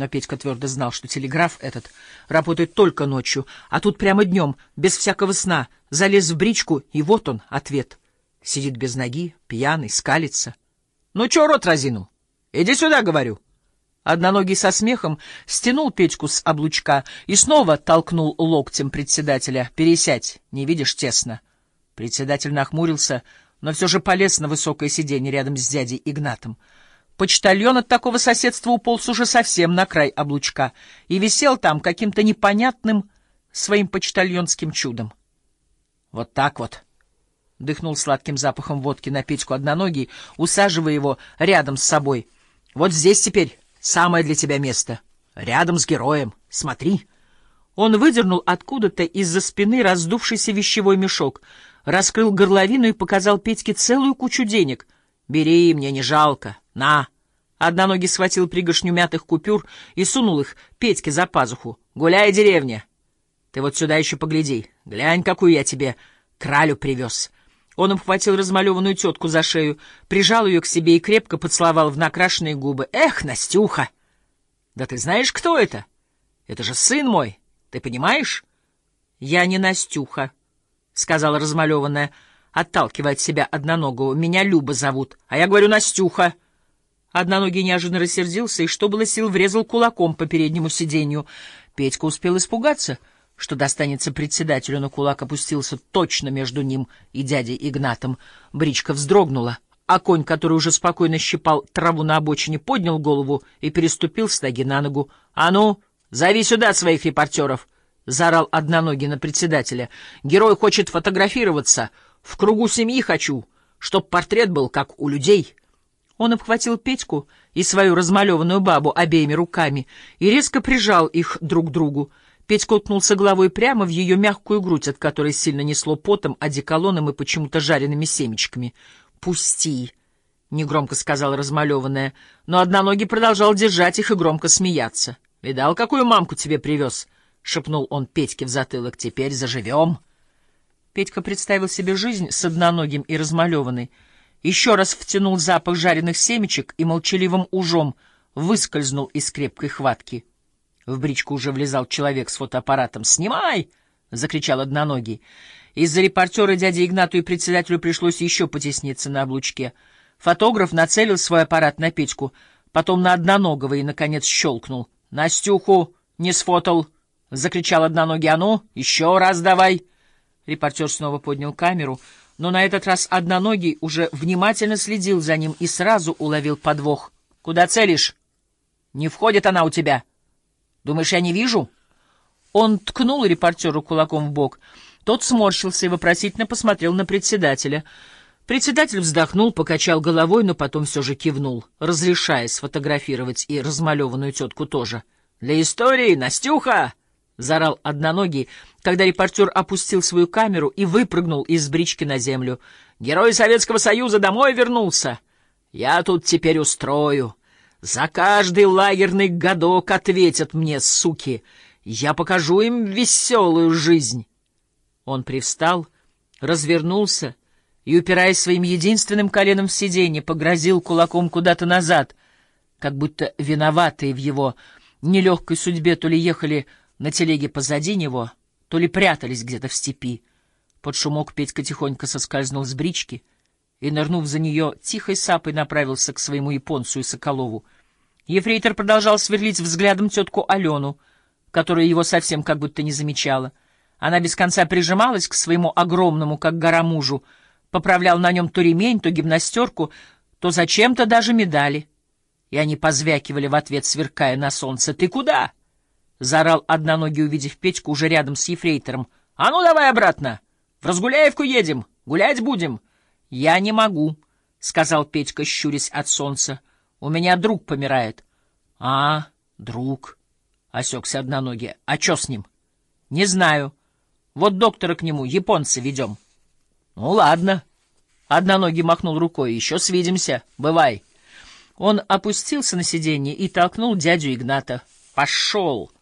Но Петька твердо знал, что телеграф этот работает только ночью, а тут прямо днем, без всякого сна, залез в бричку, и вот он, ответ. Сидит без ноги, пьяный, скалится. — Ну чё рот разинул? Иди сюда, говорю. Одноногий со смехом стянул Петьку с облучка и снова толкнул локтем председателя. «Пересядь, не видишь, тесно». Председатель нахмурился, но все же полез на высокое сиденье рядом с дядей Игнатом. Почтальон от такого соседства уполз уже совсем на край облучка и висел там каким-то непонятным своим почтальонским чудом. «Вот так вот», — дыхнул сладким запахом водки на Петьку одноногий, усаживая его рядом с собой. «Вот здесь теперь самое для тебя место. Рядом с героем. Смотри». Он выдернул откуда-то из-за спины раздувшийся вещевой мешок, раскрыл горловину и показал Петьке целую кучу денег. «Бери, мне не жалко. На!» Одноногий схватил пригоршню мятых купюр и сунул их Петьке за пазуху. «Гуляй, деревня! Ты вот сюда еще погляди. Глянь, какую я тебе кралю привез!» Он обхватил размалеванную тетку за шею, прижал ее к себе и крепко поцеловал в накрашенные губы. «Эх, Настюха! Да ты знаешь, кто это? Это же сын мой, ты понимаешь?» «Я не Настюха», — сказала размалеванная, отталкивая от себя одноногого. «Меня Люба зовут, а я говорю Настюха». Одноногий неожиданно рассердился и, что было сил, врезал кулаком по переднему сиденью. Петька успел испугаться, что достанется председателю, но кулак опустился точно между ним и дядей Игнатом. Бричка вздрогнула, а конь, который уже спокойно щипал траву на обочине, поднял голову и переступил с ноги на ногу. — А ну, зови сюда своих репортеров! — заорал одноногий на председателя. — Герой хочет фотографироваться. В кругу семьи хочу, чтоб портрет был, как у людей. — он обхватил Петьку и свою размалеванную бабу обеими руками и резко прижал их друг к другу. Петька уткнулся головой прямо в ее мягкую грудь, от которой сильно несло потом, одеколоном и почему-то жареными семечками. «Пусти!» — негромко сказала размалеванная, но одноногий продолжал держать их и громко смеяться. «Видал, какую мамку тебе привез?» — шепнул он Петьке в затылок. «Теперь заживем!» Петька представил себе жизнь с одноногим и размалеванной — еще раз втянул запах жареных семечек и молчаливым ужом выскользнул из крепкой хватки. В бричку уже влезал человек с фотоаппаратом. «Снимай!» — закричал одноногий. Из-за репортера дяде Игнату и председателю пришлось еще потесниться на облучке. Фотограф нацелил свой аппарат на Петьку, потом на одноногого и, наконец, щелкнул. «Настюху не сфотал!» — закричал одноногий. «А ну, еще раз давай!» Репортер снова поднял камеру — но на этот раз одноногий уже внимательно следил за ним и сразу уловил подвох. — Куда целишь? — Не входит она у тебя. — Думаешь, я не вижу? Он ткнул репортеру кулаком в бок. Тот сморщился и вопросительно посмотрел на председателя. Председатель вздохнул, покачал головой, но потом все же кивнул, разрешая сфотографировать и размалеванную тетку тоже. — Для истории, Настюха! — заорал одноногий, когда репортер опустил свою камеру и выпрыгнул из брички на землю. «Герой Советского Союза домой вернулся! Я тут теперь устрою. За каждый лагерный годок ответят мне, суки. Я покажу им веселую жизнь!» Он привстал, развернулся и, упираясь своим единственным коленом в сиденье, погрозил кулаком куда-то назад, как будто виноватые в его нелегкой судьбе то ли ехали на телеге позади него, то ли прятались где-то в степи. Под шумок Петька тихонько соскользнул с брички и, нырнув за нее, тихой сапой направился к своему японцу и Соколову. Ефрейтор продолжал сверлить взглядом тетку Алену, которая его совсем как будто не замечала. Она без конца прижималась к своему огромному, как гора мужу, поправлял на нем то ремень, то гимнастерку, то зачем-то даже медали. И они позвякивали в ответ, сверкая на солнце. «Ты куда?» — заорал одноногий, увидев Петьку уже рядом с ефрейтором. — А ну давай обратно! В Разгуляевку едем! Гулять будем! — Я не могу, — сказал Петька, щурясь от солнца. — У меня друг помирает. — А, друг, — осекся одноногий. — А что с ним? — Не знаю. Вот доктора к нему, японца, ведем. — Ну, ладно. Одноногий махнул рукой. — Еще свидимся. Бывай. Он опустился на сиденье и толкнул дядю Игната. — Пошел! —